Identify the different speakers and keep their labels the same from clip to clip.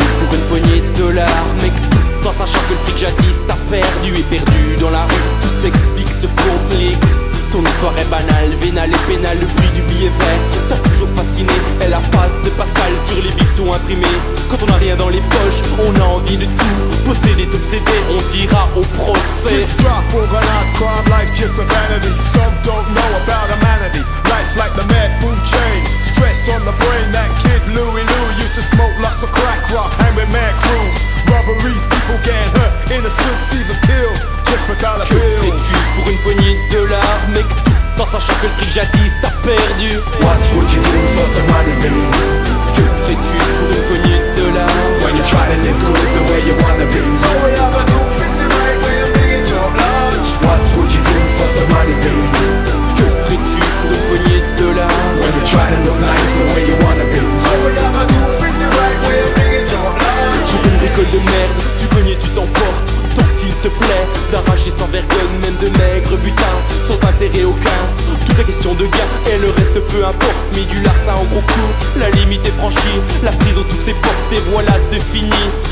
Speaker 1: pour une poignée de dollars. Mec, en sachant que le fric jadis t'as perdu et perdu dans la rue. Tout s'explique, se complique. Ton histoire est banale, vénale et pénale, le bruit du billet vert T'as toujours fasciné, et la face de Pascal sur les bifetons imprimés. Quand on a rien dans les poches, on a envie de tout Posséder, t'obséder, on dira au procès que le fric jadis t'as perdu
Speaker 2: What would you do for some money, baby?
Speaker 1: Que ferais-tu pour une poignée de dollars
Speaker 2: When you try to live good the way you wanna be. What would you do for some money, baby?
Speaker 1: Que ferais-tu pour une poignée de dollars
Speaker 2: When you try to look nice the way you wanna be.
Speaker 1: Pour une bricole de merde, tu connais, tu t'emportes Tant qu'il te plaît d'arracher sans vergogne Même de maigre importe Mais du larcin en gros coup, la limite est franchie La prison tous ses portes et voilà c'est fini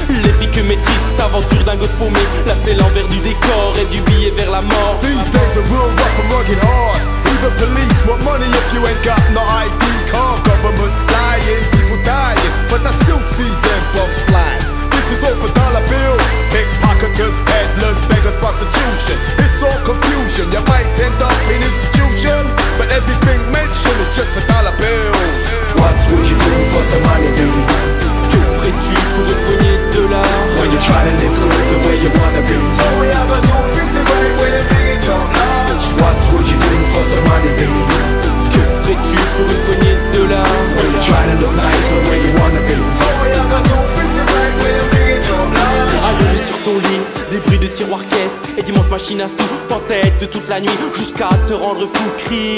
Speaker 1: L'épique mais triste aventure d'un gosse paumé Là c'est l'envers du décor et du billet vers la mort
Speaker 3: These days are real rough and rugged hard. Even police want money if you ain't got no ID card. Government's dying, people dying, but I still see them bombs
Speaker 1: et d'immenses machines à sous en tête toute la nuit jusqu'à te rendre fou cri.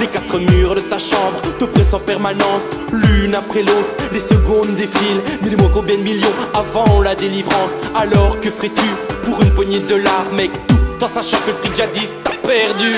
Speaker 1: Les quatre murs de ta chambre te pressent en permanence, l'une après l'autre, les secondes défilent. Mais dis-moi combien de millions avant la délivrance Alors que ferais-tu pour une poignée de dollars, mec? Tout en sachant que le fric jadis t'as perdu.